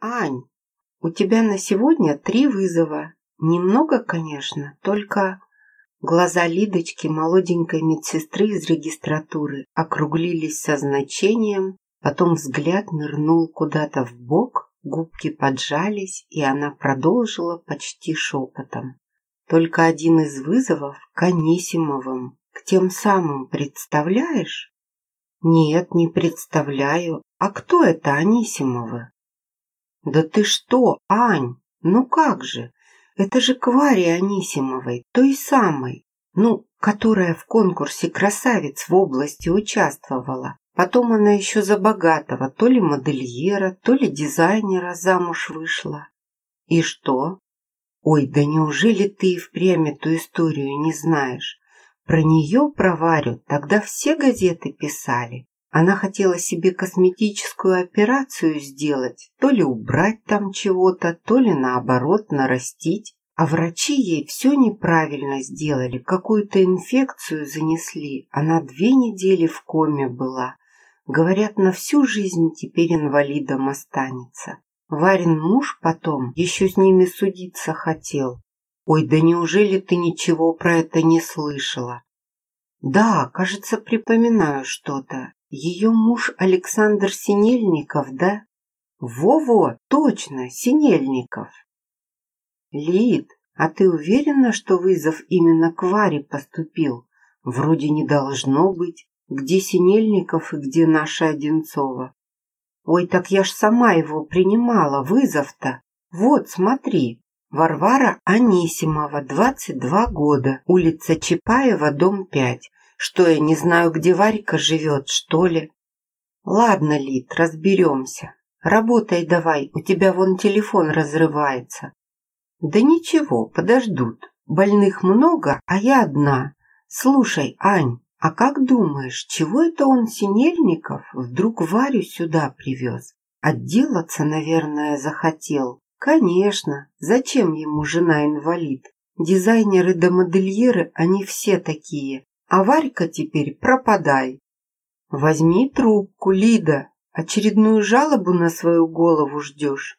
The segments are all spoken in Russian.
Ань, у тебя на сегодня три вызова. Немного, конечно, только... Глаза Лидочки, молоденькой медсестры из регистратуры, округлились со значением, потом взгляд нырнул куда-то в бок, губки поджались, и она продолжила почти шепотом. Только один из вызовов к Анисимовым, к тем самым, представляешь? Нет, не представляю. А кто это Анисимовы? Да ты что, Ань, ну как же? Это же Квари Анисимовой, той самой, ну, которая в конкурсе красавиц в области участвовала. Потом она еще за богатого, то ли модельера, то ли дизайнера замуж вышла. И что? Ой, да неужели ты и впрямь эту историю не знаешь? Про нее, про Варю, тогда все газеты писали. Она хотела себе косметическую операцию сделать, то ли убрать там чего-то, то ли наоборот нарастить. А врачи ей все неправильно сделали, какую-то инфекцию занесли. Она две недели в коме была. Говорят, на всю жизнь теперь инвалидом останется. Варин муж потом еще с ними судиться хотел. Ой, да неужели ты ничего про это не слышала? Да, кажется, припоминаю что-то. Ее муж Александр Синельников, да? Во-во, точно, Синельников. Лид, а ты уверена, что вызов именно к Варе поступил? Вроде не должно быть. Где Синельников и где наша Одинцова? Ой, так я ж сама его принимала, вызов-то. Вот, смотри. Варвара Анисимова, 22 года, улица Чапаева, дом 5. Что я не знаю, где Варька живет, что ли? Ладно, Лид, разберемся. Работай давай, у тебя вон телефон разрывается. Да ничего, подождут. Больных много, а я одна. Слушай, Ань, а как думаешь, чего это он Синельников вдруг Варю сюда привез? Отделаться, наверное, захотел. Конечно, зачем ему жена-инвалид? Дизайнеры да модельеры, они все такие. А Варька теперь пропадай. Возьми трубку, Лида. Очередную жалобу на свою голову ждешь.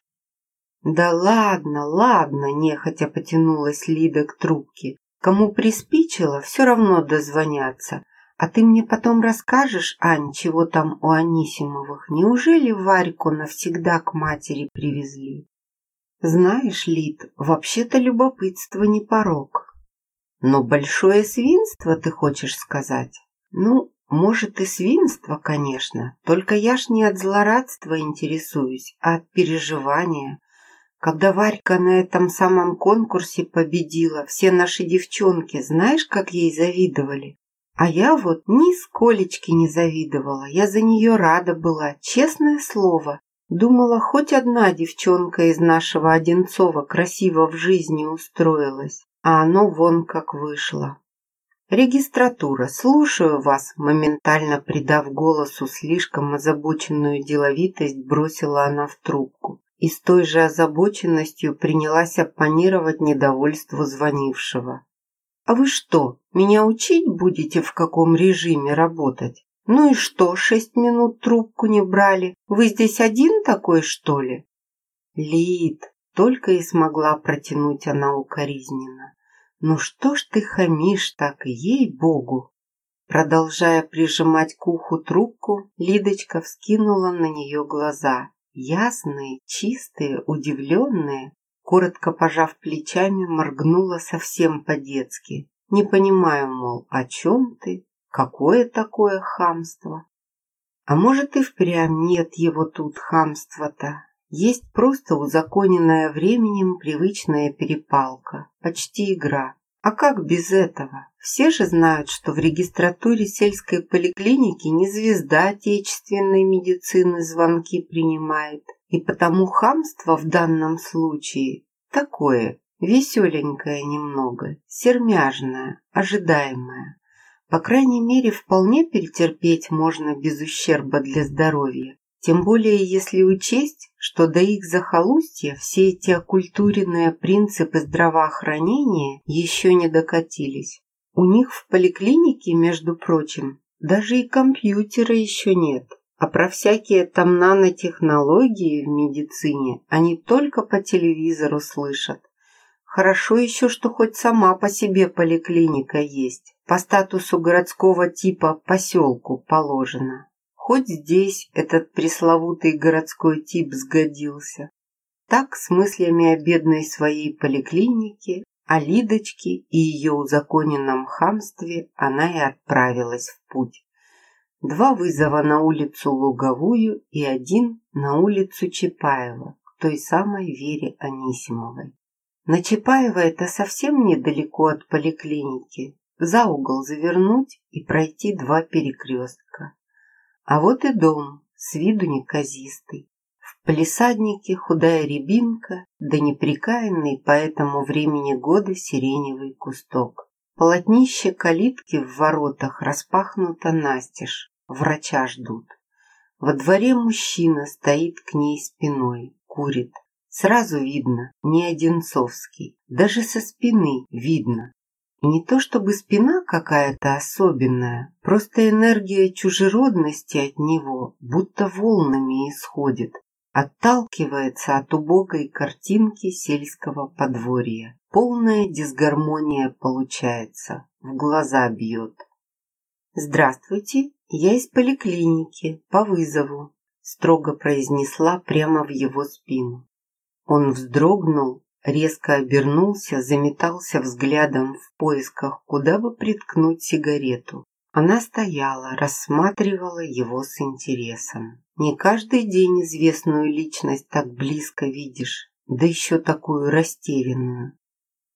Да ладно, ладно, нехотя потянулась Лида к трубке. Кому приспичило, все равно дозвонятся. А ты мне потом расскажешь, Ань, чего там у Анисимовых? Неужели Варьку навсегда к матери привезли? Знаешь, Лид, вообще-то любопытство не порог. Но большое свинство, ты хочешь сказать? Ну, может и свинство, конечно, только я ж не от злорадства интересуюсь, а от переживания. Когда Варька на этом самом конкурсе победила, все наши девчонки, знаешь, как ей завидовали? А я вот нисколечки не завидовала, я за нее рада была, честное слово. Думала, хоть одна девчонка из нашего Одинцова красиво в жизни устроилась а оно вон как вышло. «Регистратура, слушаю вас», моментально придав голосу слишком озабоченную деловитость, бросила она в трубку и с той же озабоченностью принялась оппонировать недовольству звонившего. «А вы что, меня учить будете, в каком режиме работать? Ну и что, шесть минут трубку не брали? Вы здесь один такой, что ли?» «Лид, только и смогла протянуть она укоризненно. «Ну что ж ты хамишь так, ей-богу!» Продолжая прижимать к уху трубку, Лидочка вскинула на нее глаза. Ясные, чистые, удивленные. Коротко пожав плечами, моргнула совсем по-детски. «Не понимаю, мол, о чем ты? Какое такое хамство?» «А может, и впрямь нет его тут хамства-то?» Есть просто узаконенная временем привычная перепалка, почти игра. А как без этого? Все же знают, что в регистратуре сельской поликлиники не звезда отечественной медицины звонки принимает. И потому хамство в данном случае такое, веселенькое немного, сермяжное, ожидаемое. По крайней мере, вполне перетерпеть можно без ущерба для здоровья. Тем более, если учесть, что до их захолустья все эти оккультуренные принципы здравоохранения еще не докатились. У них в поликлинике, между прочим, даже и компьютера еще нет. А про всякие там нанотехнологии в медицине они только по телевизору слышат. Хорошо еще, что хоть сама по себе поликлиника есть. По статусу городского типа поселку положено. Хоть здесь этот пресловутый городской тип сгодился. Так с мыслями о бедной своей поликлинике, о Лидочке и ее узаконенном хамстве она и отправилась в путь. Два вызова на улицу Луговую и один на улицу Чапаева, к той самой Вере Анисимовой. На Чапаева это совсем недалеко от поликлиники. За угол завернуть и пройти два перекрестка. А вот и дом, с виду неказистый. В палисаднике худая рябинка, да неприкаянный по этому времени года сиреневый кусток. Полотнище калитки в воротах распахнуто настежь, врача ждут. Во дворе мужчина стоит к ней спиной, курит. Сразу видно, не Одинцовский, даже со спины видно. Не то чтобы спина какая-то особенная, просто энергия чужеродности от него будто волнами исходит, отталкивается от убогой картинки сельского подворья. Полная дисгармония получается, в глаза бьет. «Здравствуйте, я из поликлиники, по вызову», строго произнесла прямо в его спину. Он вздрогнул, резко обернулся, заметался взглядом в поисках, куда бы приткнуть сигарету. Она стояла, рассматривала его с интересом. Не каждый день известную личность так близко видишь, да еще такую растерянную.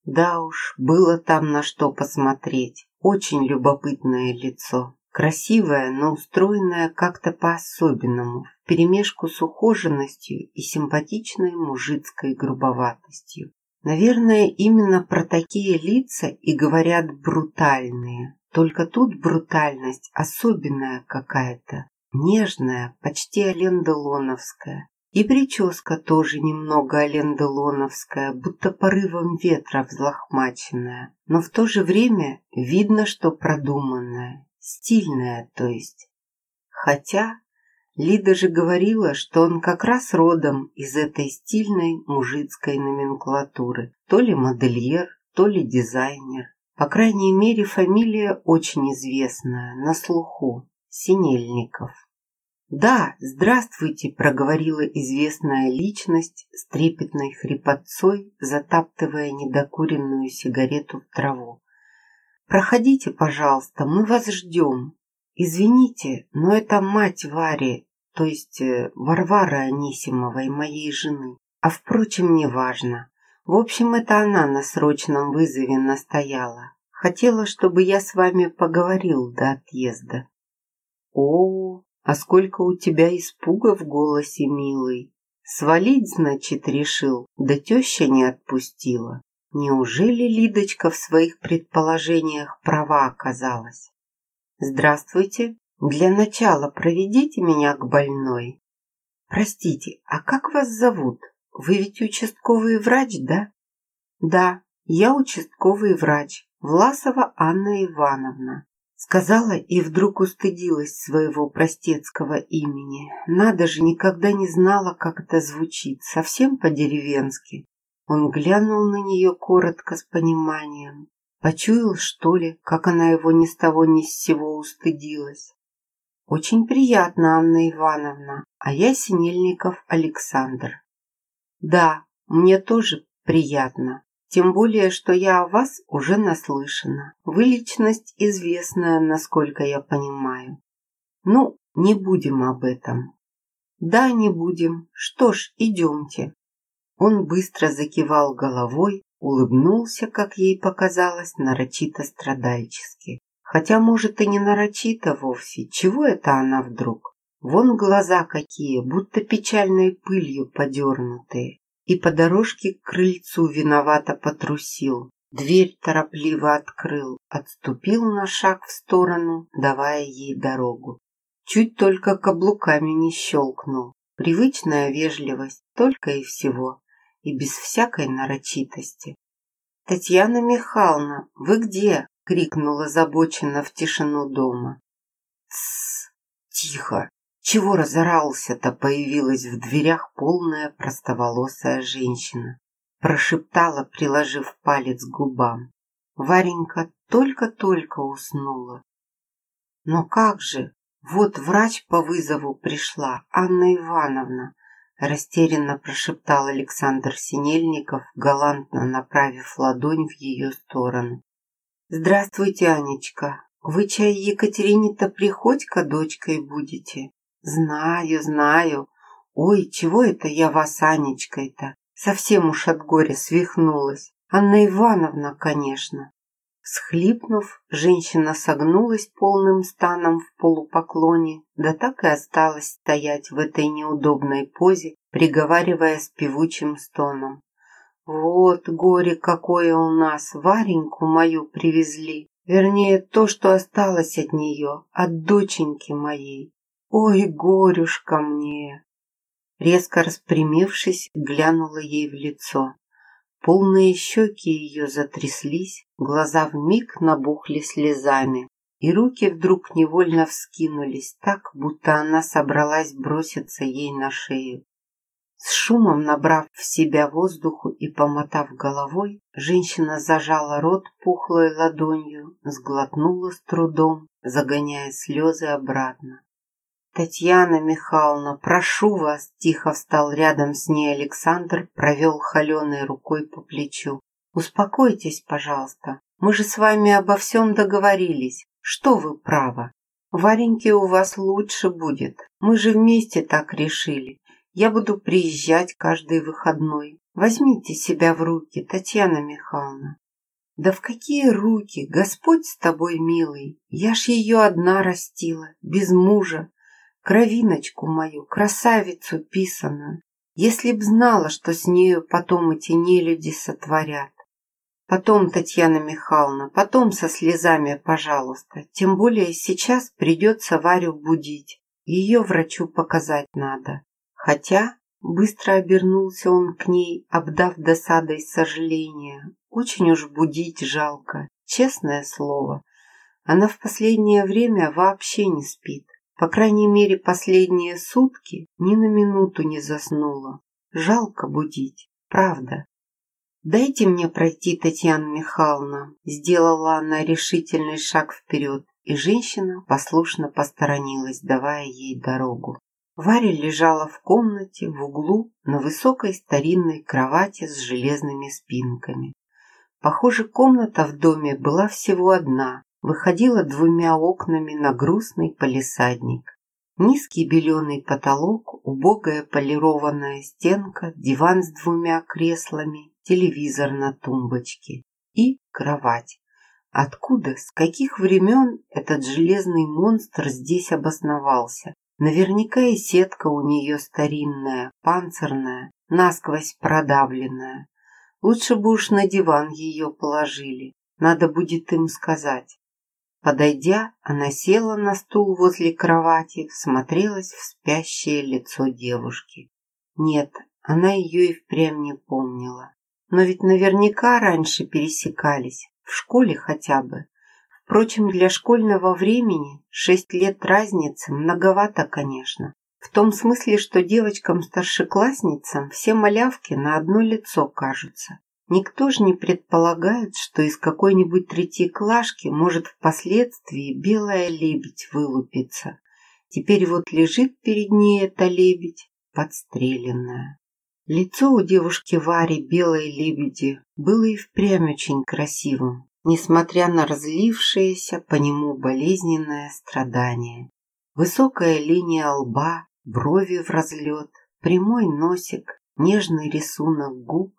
Да уж, было там на что посмотреть. Очень любопытное лицо. Красивая, но устроенная как-то по-особенному, вперемешку с ухоженностью и симпатичной мужицкой грубоватостью. Наверное, именно про такие лица и говорят брутальные. Только тут брутальность особенная какая-то, нежная, почти аленделоновская. И прическа тоже немного аленделоновская, будто порывом ветра взлохмаченная, но в то же время видно, что продуманная, Стильная, то есть. Хотя Лида же говорила, что он как раз родом из этой стильной мужицкой номенклатуры. То ли модельер, то ли дизайнер. По крайней мере, фамилия очень известная, на слуху. Синельников. «Да, здравствуйте», – проговорила известная личность с трепетной хрипотцой, затаптывая недокуренную сигарету в траву. Проходите, пожалуйста, мы вас ждем. Извините, но это мать Вари, то есть э, Варвары Анисимовой, моей жены. А впрочем, не важно. В общем, это она на срочном вызове настояла. Хотела, чтобы я с вами поговорил до отъезда. О, а сколько у тебя испуга в голосе, милый. Свалить, значит, решил, да теща не отпустила. Неужели Лидочка в своих предположениях права оказалась? Здравствуйте. Для начала проведите меня к больной. Простите, а как вас зовут? Вы ведь участковый врач, да? Да, я участковый врач, Власова Анна Ивановна. Сказала и вдруг устыдилась своего простецкого имени. Надо же, никогда не знала, как это звучит, совсем по-деревенски. Он глянул на нее коротко с пониманием. Почуял, что ли, как она его ни с того ни с сего устыдилась. «Очень приятно, Анна Ивановна, а я Синельников Александр». «Да, мне тоже приятно, тем более, что я о вас уже наслышана. Вы личность известная, насколько я понимаю. Ну, не будем об этом». «Да, не будем. Что ж, идемте». Он быстро закивал головой, улыбнулся, как ей показалось, нарочито страдальчески. Хотя, может, и не нарочито вовсе. Чего это она вдруг? Вон глаза какие, будто печальной пылью подернутые. И по дорожке к крыльцу виновато потрусил. Дверь торопливо открыл, отступил на шаг в сторону, давая ей дорогу. Чуть только каблуками не щелкнул. Привычная вежливость, только и всего и без всякой нарочитости. «Татьяна Михайловна, вы где?» — крикнула забоченно в тишину дома. «Тссс! Тихо! Чего разорался-то появилась в дверях полная простоволосая женщина. Прошептала, приложив палец к губам. Варенька только-только уснула. Но как же? Вот врач по вызову пришла, Анна Ивановна. Растерянно прошептал Александр Синельников, галантно направив ладонь в ее сторону. «Здравствуйте, Анечка. Вы чай Екатерине-то Приходько дочкой будете?» «Знаю, знаю. Ой, чего это я вас Анечкой-то? Совсем уж от горя свихнулась. Анна Ивановна, конечно». Схлипнув, женщина согнулась полным станом в полупоклоне, да так и осталась стоять в этой неудобной позе, приговаривая с певучим стоном. «Вот горе какое у нас! Вареньку мою привезли! Вернее, то, что осталось от нее, от доченьки моей! Ой, горюшка мне!» Резко распрямившись, глянула ей в лицо. Полные щеки ее затряслись, глаза вмиг набухли слезами, и руки вдруг невольно вскинулись так, будто она собралась броситься ей на шею. С шумом набрав в себя воздуху и помотав головой, женщина зажала рот пухлой ладонью, сглотнула с трудом, загоняя слезы обратно. «Татьяна Михайловна, прошу вас!» Тихо встал рядом с ней Александр, провел холеной рукой по плечу. «Успокойтесь, пожалуйста. Мы же с вами обо всем договорились. Что вы право? Вареньке у вас лучше будет. Мы же вместе так решили. Я буду приезжать каждый выходной. Возьмите себя в руки, Татьяна Михайловна. Да в какие руки, Господь с тобой, милый. Я ж ее одна растила, без мужа кровиночку мою, красавицу писаную, если б знала, что с нею потом эти нелюди сотворят. Потом, Татьяна Михайловна, потом со слезами, пожалуйста. Тем более сейчас придется Варю будить. Ее врачу показать надо. Хотя, быстро обернулся он к ней, обдав досадой сожаления. Очень уж будить жалко, честное слово. Она в последнее время вообще не спит. По крайней мере, последние сутки ни на минуту не заснула. Жалко будить, правда. «Дайте мне пройти, Татьяна Михайловна», – сделала она решительный шаг вперед, и женщина послушно посторонилась, давая ей дорогу. Варя лежала в комнате в углу на высокой старинной кровати с железными спинками. Похоже, комната в доме была всего одна, выходила двумя окнами на грустный палисадник. Низкий беленый потолок, убогая полированная стенка, диван с двумя креслами, телевизор на тумбочке и кровать. Откуда, с каких времен этот железный монстр здесь обосновался? Наверняка и сетка у нее старинная, панцирная, насквозь продавленная. Лучше бы уж на диван ее положили. Надо будет им сказать. Подойдя, она села на стул возле кровати, всмотрелась в спящее лицо девушки. Нет, она ее и впрямь не помнила. Но ведь наверняка раньше пересекались, в школе хотя бы. Впрочем, для школьного времени шесть лет разницы многовато, конечно. В том смысле, что девочкам-старшеклассницам все малявки на одно лицо кажутся. Никто же не предполагает, что из какой-нибудь третьеклашки может впоследствии белая лебедь вылупиться. Теперь вот лежит перед ней эта лебедь, подстреленная. Лицо у девушки Вари белой лебеди было и впрямь очень красивым, несмотря на разлившееся по нему болезненное страдание. Высокая линия лба, брови в разлет, прямой носик, нежный рисунок губ,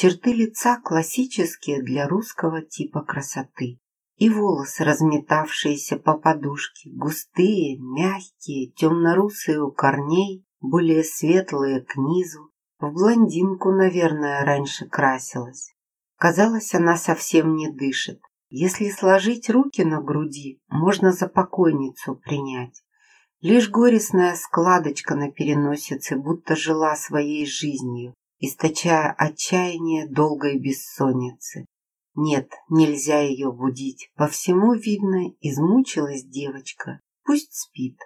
Черты лица классические для русского типа красоты. И волосы, разметавшиеся по подушке, густые, мягкие, темно-русые у корней, более светлые к низу. В блондинку, наверное, раньше красилась. Казалось, она совсем не дышит. Если сложить руки на груди, можно за покойницу принять. Лишь горестная складочка на переносице будто жила своей жизнью, источая отчаяние долгой бессонницы. Нет, нельзя ее будить. По всему видно, измучилась девочка. Пусть спит.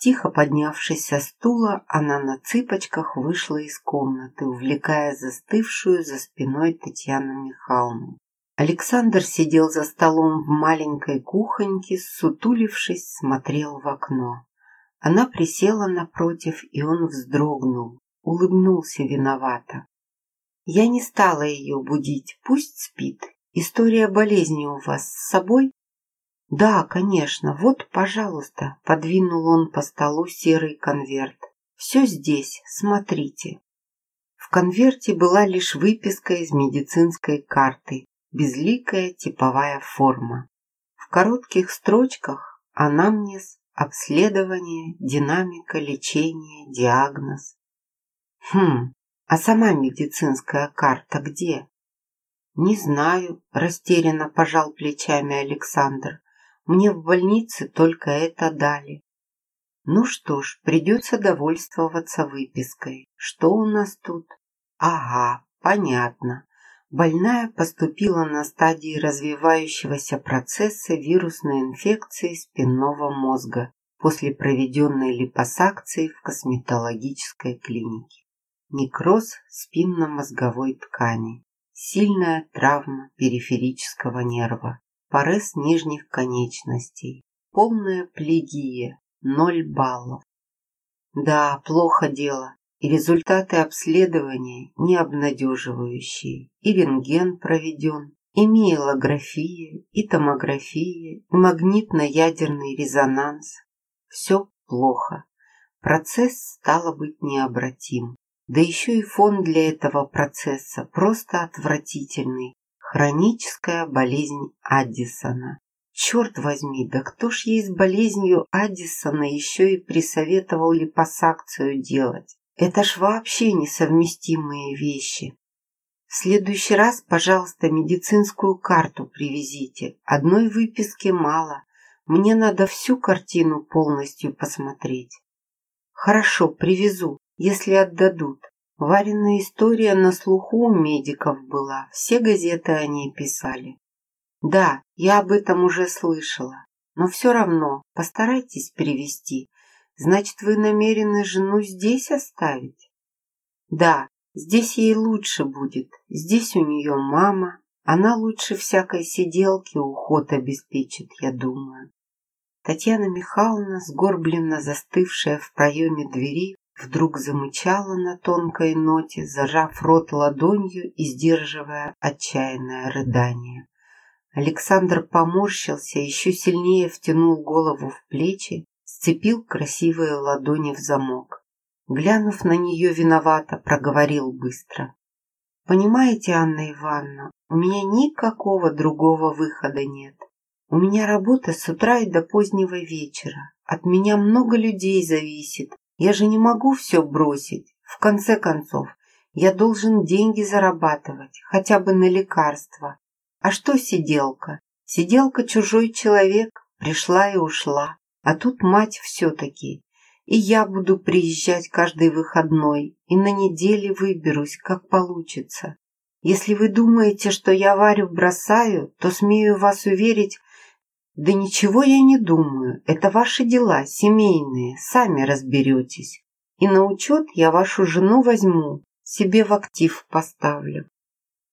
Тихо поднявшись со стула, она на цыпочках вышла из комнаты, увлекая застывшую за спиной Татьяну Михайловну. Александр сидел за столом в маленькой кухоньке, сутулившись, смотрел в окно. Она присела напротив, и он вздрогнул, улыбнулся виновато. Я не стала ее будить, пусть спит. История болезни у вас с собой? «Да, конечно. Вот, пожалуйста», – подвинул он по столу серый конверт. «Все здесь, смотрите». В конверте была лишь выписка из медицинской карты, безликая типовая форма. В коротких строчках анамнез, обследование, динамика, лечение, диагноз. Хм, а сама медицинская карта где? Не знаю, растерянно пожал плечами Александр. Мне в больнице только это дали. Ну что ж, придется довольствоваться выпиской. Что у нас тут? Ага, понятно. Больная поступила на стадии развивающегося процесса вирусной инфекции спинного мозга после проведенной липосакции в косметологической клинике. Некроз спинномозговой ткани. Сильная травма периферического нерва порез нижних конечностей, полная плегия, ноль баллов. Да, плохо дело, и результаты обследования не обнадеживающие, и рентген проведен, и миелография, и томография, и магнитно-ядерный резонанс. Все плохо. Процесс стало быть необратим. Да еще и фон для этого процесса просто отвратительный, Хроническая болезнь Аддисона. Черт возьми, да кто ж ей с болезнью Аддисона еще и присоветовал липосакцию делать? Это ж вообще несовместимые вещи. В следующий раз, пожалуйста, медицинскую карту привезите. Одной выписки мало. Мне надо всю картину полностью посмотреть. Хорошо, привезу, если отдадут. Варенная история на слуху у медиков была, все газеты о ней писали. Да, я об этом уже слышала, но все равно постарайтесь перевести. Значит, вы намерены жену здесь оставить? Да, здесь ей лучше будет. Здесь у нее мама. Она лучше всякой сиделки уход обеспечит, я думаю. Татьяна Михайловна, сгорбленно застывшая в проеме двери, вдруг замычала на тонкой ноте, зажав рот ладонью и сдерживая отчаянное рыдание. Александр поморщился, еще сильнее втянул голову в плечи, сцепил красивые ладони в замок. Глянув на нее виновато, проговорил быстро. «Понимаете, Анна Ивановна, у меня никакого другого выхода нет. У меня работа с утра и до позднего вечера. От меня много людей зависит, я же не могу все бросить. В конце концов, я должен деньги зарабатывать, хотя бы на лекарства. А что сиделка? Сиделка чужой человек, пришла и ушла. А тут мать все-таки. И я буду приезжать каждый выходной, и на неделе выберусь, как получится. Если вы думаете, что я Варю бросаю, то смею вас уверить, да ничего я не думаю, это ваши дела, семейные, сами разберетесь. И на учет я вашу жену возьму, себе в актив поставлю.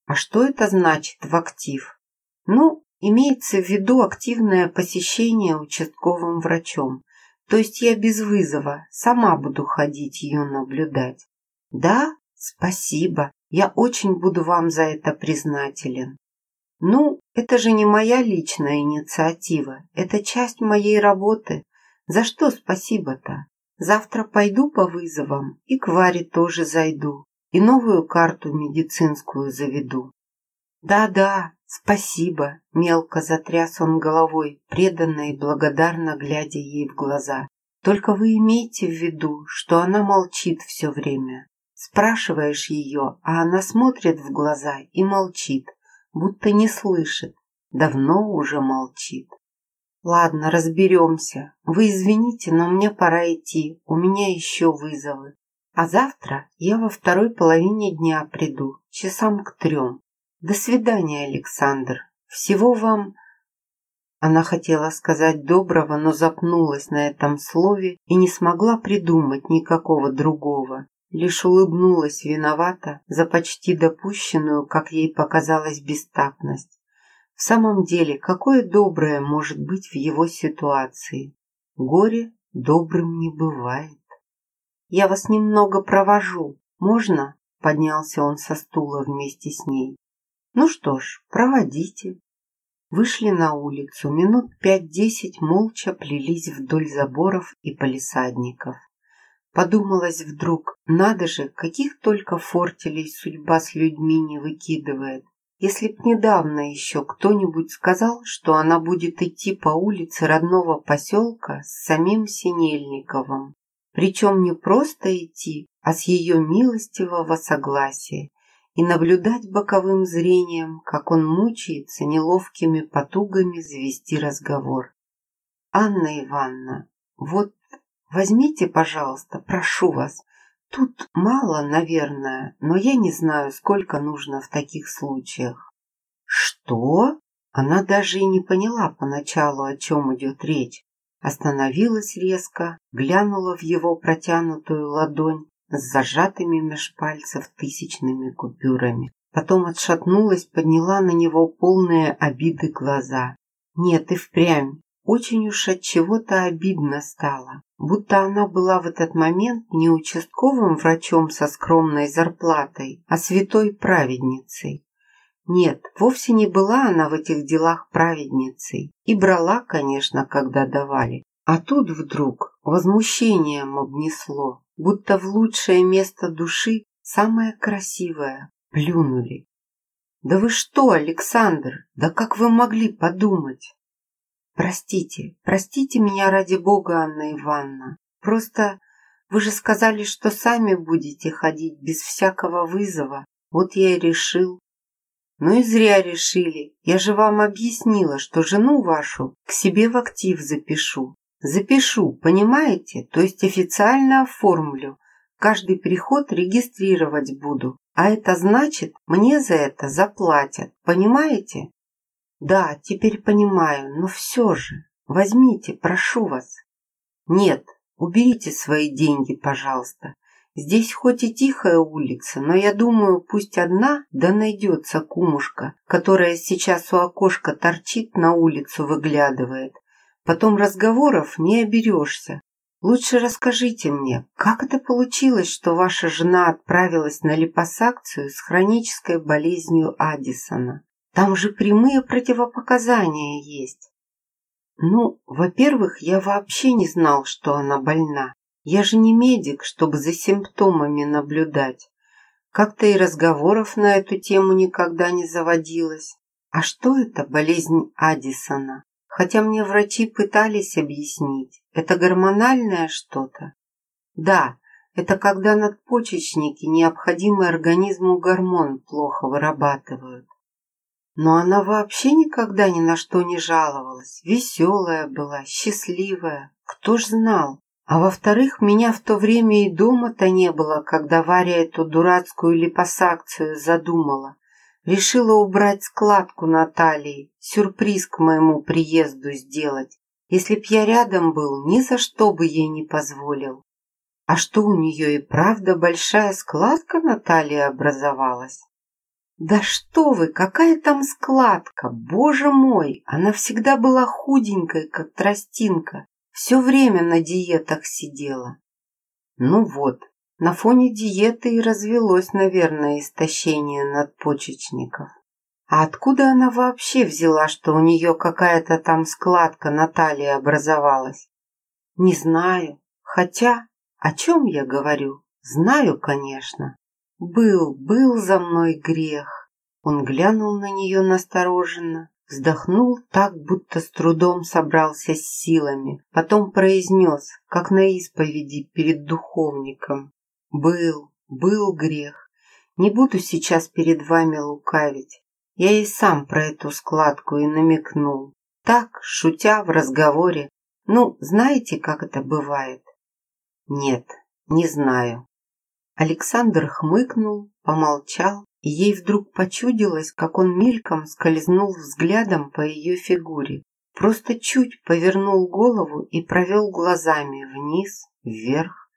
А что это значит в актив? Ну, имеется в виду активное посещение участковым врачом. То есть я без вызова, сама буду ходить ее наблюдать. Да, спасибо, я очень буду вам за это признателен. Ну, это же не моя личная инициатива, это часть моей работы. За что спасибо-то? Завтра пойду по вызовам и к Варе тоже зайду, и новую карту медицинскую заведу. Да-да, спасибо, мелко затряс он головой, преданно и благодарно глядя ей в глаза. Только вы имейте в виду, что она молчит все время. Спрашиваешь ее, а она смотрит в глаза и молчит будто не слышит, давно уже молчит. Ладно, разберемся. Вы извините, но мне пора идти, у меня еще вызовы. А завтра я во второй половине дня приду, часам к трем. До свидания, Александр. Всего вам Она хотела сказать доброго, но запнулась на этом слове и не смогла придумать никакого другого. Лишь улыбнулась виновата за почти допущенную, как ей показалось, бестактность. В самом деле, какое доброе может быть в его ситуации? Горе добрым не бывает. «Я вас немного провожу. Можно?» Поднялся он со стула вместе с ней. «Ну что ж, проводите». Вышли на улицу, минут пять-десять молча плелись вдоль заборов и палисадников. Подумалось вдруг, надо же, каких только фортелей судьба с людьми не выкидывает. Если б недавно еще кто-нибудь сказал, что она будет идти по улице родного поселка с самим Синельниковым. Причем не просто идти, а с ее милостивого согласия, и наблюдать боковым зрением, как он мучается неловкими потугами завести разговор. «Анна Ивановна, вот возьмите, пожалуйста, прошу вас, Тут мало, наверное, но я не знаю, сколько нужно в таких случаях. Что? Она даже и не поняла поначалу, о чем идет речь. Остановилась резко, глянула в его протянутую ладонь с зажатыми меж пальцев тысячными купюрами. Потом отшатнулась, подняла на него полные обиды глаза. Нет, и впрямь, очень уж от чего-то обидно стало, будто она была в этот момент не участковым врачом со скромной зарплатой, а святой праведницей. Нет, вовсе не была она в этих делах праведницей и брала, конечно, когда давали. А тут вдруг возмущением обнесло, будто в лучшее место души, самое красивое, плюнули. «Да вы что, Александр, да как вы могли подумать?» «Простите, простите меня ради Бога, Анна Ивановна. Просто вы же сказали, что сами будете ходить без всякого вызова. Вот я и решил». «Ну и зря решили. Я же вам объяснила, что жену вашу к себе в актив запишу. Запишу, понимаете? То есть официально оформлю. Каждый приход регистрировать буду. А это значит, мне за это заплатят. Понимаете? Да, теперь понимаю, но все же. Возьмите, прошу вас. Нет, уберите свои деньги, пожалуйста. Здесь хоть и тихая улица, но я думаю, пусть одна, да найдется кумушка, которая сейчас у окошка торчит, на улицу выглядывает. Потом разговоров не оберешься. Лучше расскажите мне, как это получилось, что ваша жена отправилась на липосакцию с хронической болезнью Аддисона? Там же прямые противопоказания есть. Ну, во-первых, я вообще не знал, что она больна. Я же не медик, чтобы за симптомами наблюдать. Как-то и разговоров на эту тему никогда не заводилось. А что это болезнь Аддисона? Хотя мне врачи пытались объяснить. Это гормональное что-то? Да, это когда надпочечники, необходимый организму гормон, плохо вырабатывают. Но она вообще никогда ни на что не жаловалась. Веселая была, счастливая. Кто ж знал? А во-вторых, меня в то время и дома-то не было, когда Варя эту дурацкую липосакцию задумала. Решила убрать складку на талии, сюрприз к моему приезду сделать. Если б я рядом был, ни за что бы ей не позволил. А что у нее и правда большая складка на талии образовалась? «Да что вы, какая там складка! Боже мой! Она всегда была худенькой, как тростинка, все время на диетах сидела». Ну вот, на фоне диеты и развелось, наверное, истощение надпочечников. А откуда она вообще взяла, что у нее какая-то там складка на талии образовалась? Не знаю. Хотя, о чем я говорю? Знаю, конечно. Был, был за мной грех. Он глянул на нее настороженно, вздохнул так, будто с трудом собрался с силами, потом произнес, как на исповеди перед духовником. Был, был грех. Не буду сейчас перед вами лукавить. Я и сам про эту складку и намекнул. Так, шутя в разговоре. Ну, знаете, как это бывает? Нет, не знаю. Александр хмыкнул, помолчал, и ей вдруг почудилось, как он мельком скользнул взглядом по ее фигуре. просто чуть повернул голову и провел глазами вниз, вверх.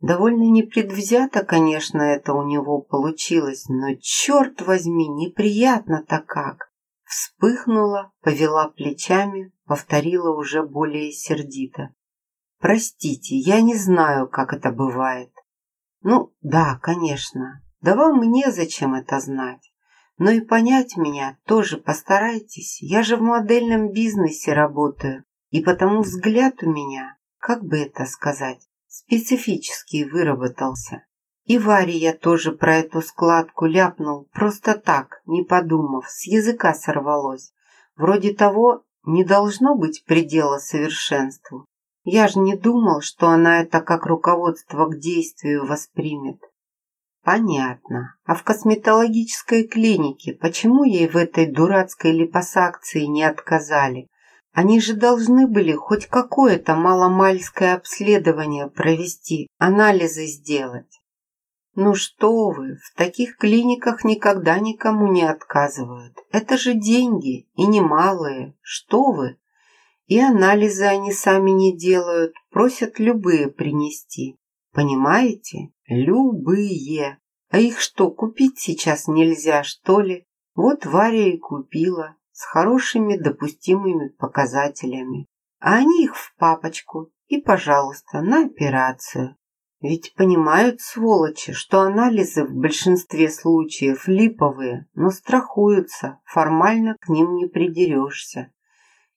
Довольно непредвзято, конечно, это у него получилось, но, черт возьми, неприятно-то как. Вспыхнула, повела плечами, повторила уже более сердито. «Простите, я не знаю, как это бывает». «Ну, да, конечно. Да вам мне зачем это знать. Но и понять меня тоже постарайтесь. Я же в модельном бизнесе работаю, и потому взгляд у меня, как бы это сказать, специфический выработался. И Варе я тоже про эту складку ляпнул, просто так, не подумав, с языка сорвалось. Вроде того, не должно быть предела совершенству. Я же не думал, что она это как руководство к действию воспримет. Понятно. А в косметологической клинике почему ей в этой дурацкой липосакции не отказали? Они же должны были хоть какое-то маломальское обследование провести, анализы сделать. Ну что вы, в таких клиниках никогда никому не отказывают. Это же деньги, и немалые. Что вы? И анализы они сами не делают, просят любые принести. Понимаете? Любые. А их что, купить сейчас нельзя, что ли? Вот Варя и купила, с хорошими допустимыми показателями. А они их в папочку и, пожалуйста, на операцию. Ведь понимают, сволочи, что анализы в большинстве случаев липовые, но страхуются, формально к ним не придерешься.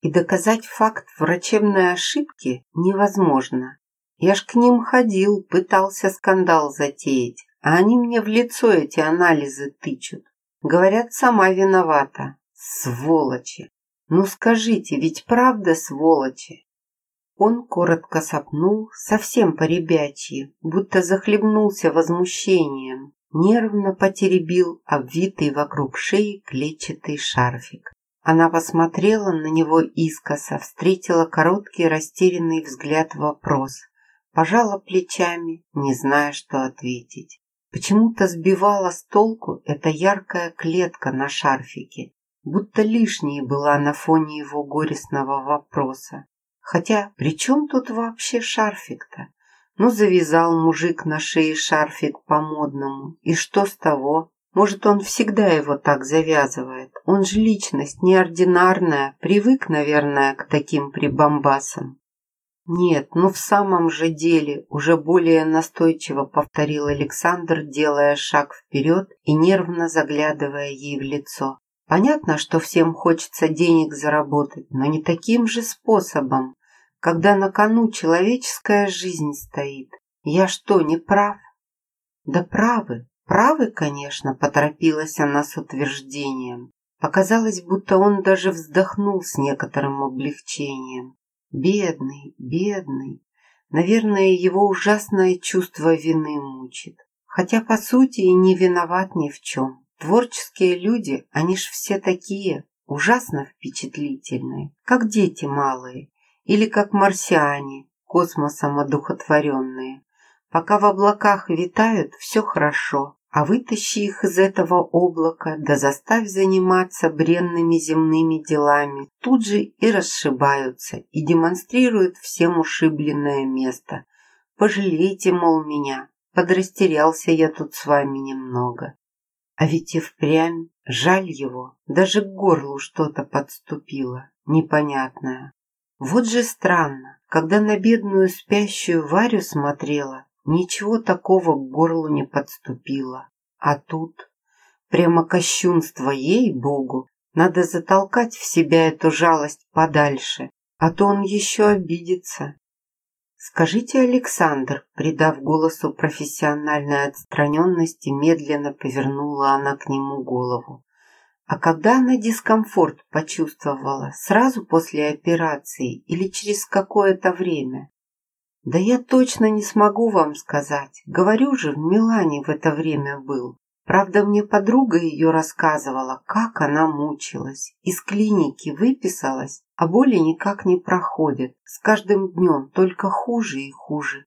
И доказать факт врачебной ошибки невозможно. Я ж к ним ходил, пытался скандал затеять, а они мне в лицо эти анализы тычут. Говорят, сама виновата. Сволочи! Ну скажите, ведь правда сволочи? Он коротко сопнул, совсем по-ребячьи, будто захлебнулся возмущением, нервно потеребил обвитый вокруг шеи клетчатый шарфик. Она посмотрела на него искоса, встретила короткий растерянный взгляд вопрос пожала плечами, не зная, что ответить. Почему-то сбивала с толку эта яркая клетка на шарфике, будто лишней была на фоне его горестного вопроса. Хотя при чем тут вообще шарфик-то? Ну, завязал мужик на шее шарфик по-модному. И что с того? Может, он всегда его так завязывает. Он же личность неординарная, привык, наверное, к таким прибамбасам. «Нет, ну в самом же деле», – уже более настойчиво повторил Александр, делая шаг вперед и нервно заглядывая ей в лицо. «Понятно, что всем хочется денег заработать, но не таким же способом, когда на кону человеческая жизнь стоит. Я что, не прав?» «Да правы, правы, конечно», – поторопилась она с утверждением. Показалось, будто он даже вздохнул с некоторым облегчением. Бедный, бедный. Наверное, его ужасное чувство вины мучит. Хотя, по сути, и не виноват ни в чем. Творческие люди, они ж все такие, ужасно впечатлительные, как дети малые, или как марсиане, космосом одухотворенные. Пока в облаках витают, все хорошо, а вытащи их из этого облака, да заставь заниматься бренными земными делами, тут же и расшибаются, и демонстрируют всем ушибленное место. Пожалейте, мол, меня, подрастерялся я тут с вами немного. А ведь и впрямь жаль его, даже к горлу что-то подступило, непонятное. Вот же странно, когда на бедную спящую Варю смотрела, Ничего такого к горлу не подступило. А тут прямо кощунство ей-богу. Надо затолкать в себя эту жалость подальше, а то он еще обидится. «Скажите, Александр», придав голосу профессиональной отстраненности, медленно повернула она к нему голову. А когда она дискомфорт почувствовала, сразу после операции или через какое-то время? Да я точно не смогу вам сказать. Говорю же, в Милане в это время был. Правда, мне подруга ее рассказывала, как она мучилась. Из клиники выписалась, а боли никак не проходят. С каждым днем только хуже и хуже.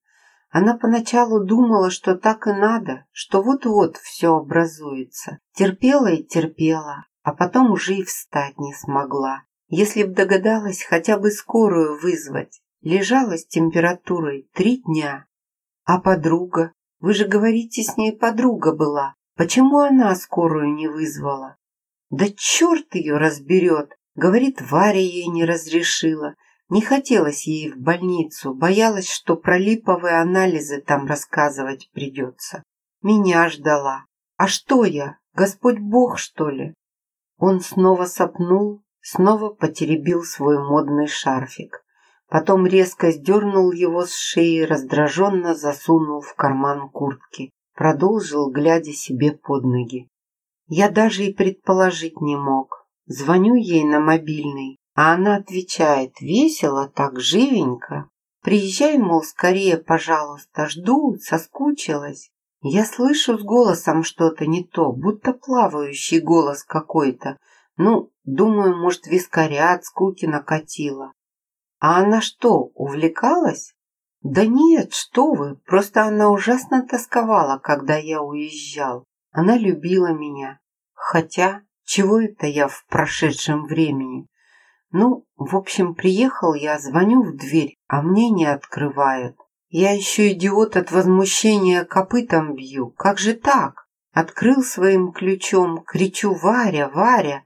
Она поначалу думала, что так и надо, что вот-вот все образуется. Терпела и терпела, а потом уже и встать не смогла. Если б догадалась хотя бы скорую вызвать. Лежала с температурой три дня. А подруга? Вы же говорите, с ней подруга была. Почему она скорую не вызвала? Да черт ее разберет. Говорит, Варя ей не разрешила. Не хотелось ей в больницу, боялась, что про липовые анализы там рассказывать придется. Меня ждала. А что я? Господь Бог, что ли? Он снова сопнул, снова потеребил свой модный шарфик. Потом резко сдернул его с шеи, раздраженно засунул в карман куртки. Продолжил, глядя себе под ноги. Я даже и предположить не мог. Звоню ей на мобильный, а она отвечает весело, так живенько. Приезжай, мол, скорее, пожалуйста, жду, соскучилась. Я слышу с голосом что-то не то, будто плавающий голос какой-то. Ну, думаю, может, вискаря от скуки накатила. А она что, увлекалась? Да нет, что вы, просто она ужасно тосковала, когда я уезжал. Она любила меня. Хотя, чего это я в прошедшем времени? Ну, в общем, приехал я, звоню в дверь, а мне не открывают. Я еще идиот от возмущения копытом бью. Как же так? Открыл своим ключом, кричу «Варя, Варя!»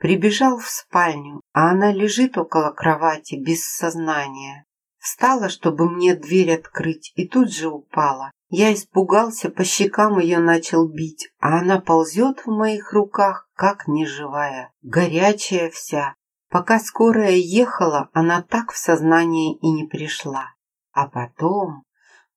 Прибежал в спальню, а она лежит около кровати без сознания. Встала, чтобы мне дверь открыть, и тут же упала. Я испугался, по щекам ее начал бить, а она ползет в моих руках, как неживая, горячая вся. Пока скорая ехала, она так в сознание и не пришла. А потом...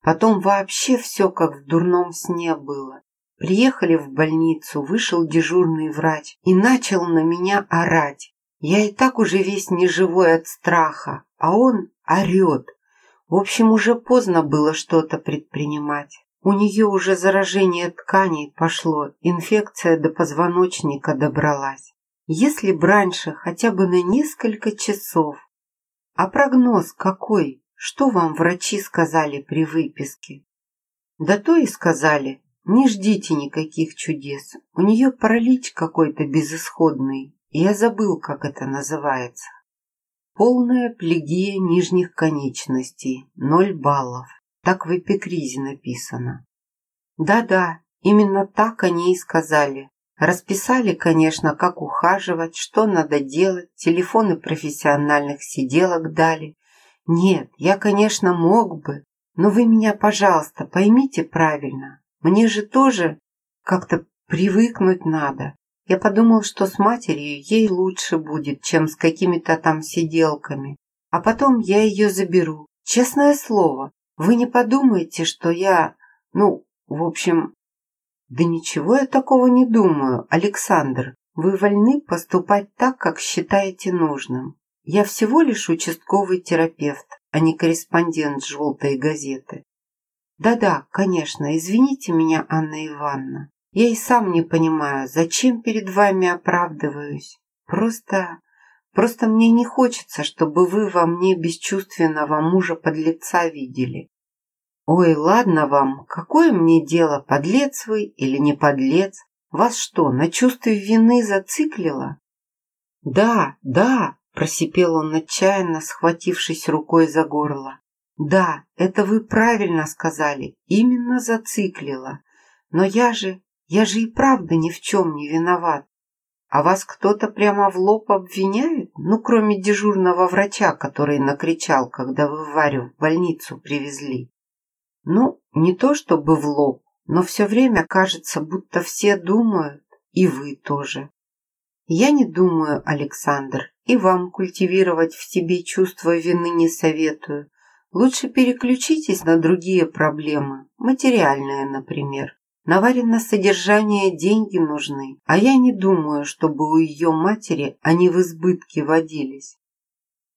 Потом вообще все как в дурном сне было. Приехали в больницу, вышел дежурный врач и начал на меня орать. Я и так уже весь неживой от страха, а он орет. В общем, уже поздно было что-то предпринимать. У нее уже заражение тканей пошло, инфекция до позвоночника добралась. Если б раньше хотя бы на несколько часов. А прогноз какой? Что вам врачи сказали при выписке? Да то и сказали. Не ждите никаких чудес. У нее паралич какой-то безысходный. Я забыл, как это называется. Полная плегия нижних конечностей, ноль баллов. Так в эпикризе написано. Да-да, именно так они и сказали. Расписали, конечно, как ухаживать, что надо делать, телефоны профессиональных сиделок дали. Нет, я, конечно, мог бы, но вы меня, пожалуйста, поймите правильно. Мне же тоже как-то привыкнуть надо. Я подумал, что с матерью ей лучше будет, чем с какими-то там сиделками. А потом я ее заберу. Честное слово, вы не подумайте, что я... Ну, в общем... Да ничего я такого не думаю, Александр. Вы вольны поступать так, как считаете нужным. Я всего лишь участковый терапевт, а не корреспондент желтой газеты. Да-да, конечно, извините меня, Анна Ивановна. Я и сам не понимаю, зачем перед вами оправдываюсь. Просто... Просто мне не хочется, чтобы вы во мне бесчувственного мужа-подлеца видели. Ой, ладно вам, какое мне дело, подлец вы или не подлец? Вас что, на чувстве вины зациклило? Да, да, просипел он отчаянно, схватившись рукой за горло. Да, это вы правильно сказали, именно зациклило. Но я же, я же и правда ни в чем не виноват. А вас кто-то прямо в лоб обвиняет? Ну, кроме дежурного врача, который накричал, когда вы Варю в больницу привезли. Ну, не то чтобы в лоб, но все время кажется, будто все думают, и вы тоже. Я не думаю, Александр, и вам культивировать в себе чувство вины не советую. Лучше переключитесь на другие проблемы, материальные, например. На Варина содержание деньги нужны, а я не думаю, чтобы у ее матери они в избытке водились.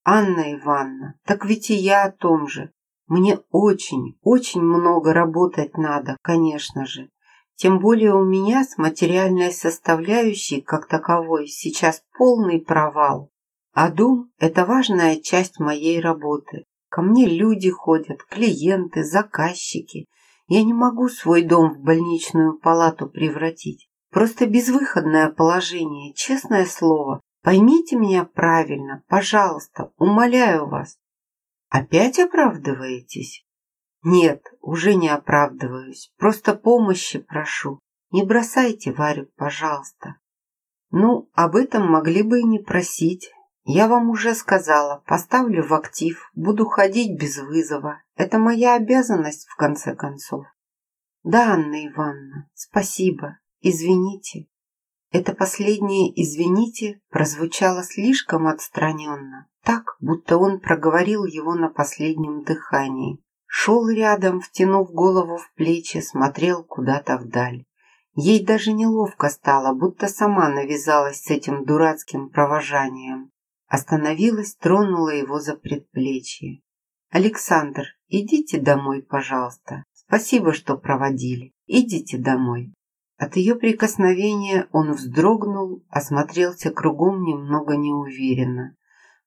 Анна Ивановна, так ведь и я о том же. Мне очень, очень много работать надо, конечно же. Тем более у меня с материальной составляющей, как таковой, сейчас полный провал. А дом – это важная часть моей работы. Ко мне люди ходят, клиенты, заказчики – я не могу свой дом в больничную палату превратить. Просто безвыходное положение, честное слово. Поймите меня правильно, пожалуйста, умоляю вас. Опять оправдываетесь? Нет, уже не оправдываюсь, просто помощи прошу. Не бросайте Варю, пожалуйста. Ну, об этом могли бы и не просить. Я вам уже сказала, поставлю в актив, буду ходить без вызова. Это моя обязанность, в конце концов. Да, Анна Ивановна, спасибо, извините. Это последнее «извините» прозвучало слишком отстраненно, так, будто он проговорил его на последнем дыхании. Шел рядом, втянув голову в плечи, смотрел куда-то вдаль. Ей даже неловко стало, будто сама навязалась с этим дурацким провожанием. Остановилась, тронула его за предплечье. «Александр, идите домой, пожалуйста. Спасибо, что проводили. Идите домой». От ее прикосновения он вздрогнул, осмотрелся кругом немного неуверенно.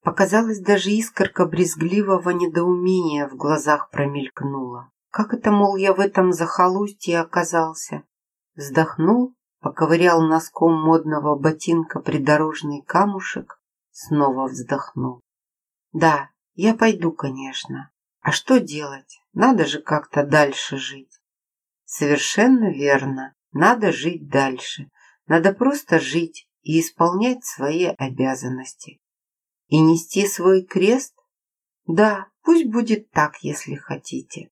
Показалось, даже искорка брезгливого недоумения в глазах промелькнула. Как это, мол, я в этом захолустье оказался? Вздохнул, поковырял носком модного ботинка придорожный камушек, снова вздохнул. Да, я пойду, конечно. А что делать? Надо же как-то дальше жить. Совершенно верно. Надо жить дальше. Надо просто жить и исполнять свои обязанности. И нести свой крест? Да, пусть будет так, если хотите.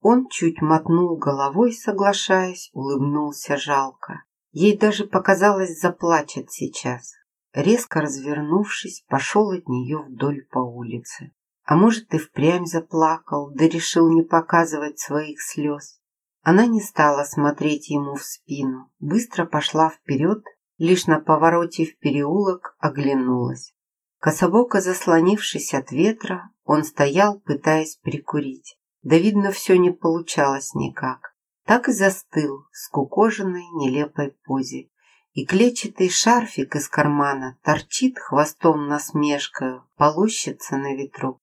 Он чуть мотнул головой, соглашаясь, улыбнулся жалко. Ей даже показалось, заплачет сейчас. Резко развернувшись, пошел от нее вдоль по улице. А может, и впрямь заплакал, да решил не показывать своих слез. Она не стала смотреть ему в спину, быстро пошла вперед, лишь на повороте в переулок оглянулась. Кособоко заслонившись от ветра, он стоял, пытаясь прикурить. Да, видно, все не получалось никак. Так и застыл в скукоженной, нелепой позе. И клетчатый шарфик из кармана торчит хвостом насмешкою, полощется на ветру.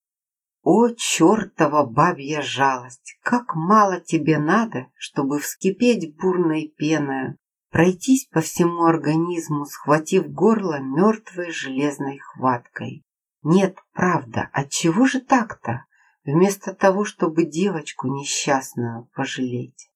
О, чертова бабья жалость! Как мало тебе надо, чтобы вскипеть бурной пеною, пройтись по всему организму, схватив горло мертвой железной хваткой. Нет, правда, от чего же так-то? Вместо того, чтобы девочку несчастную пожалеть.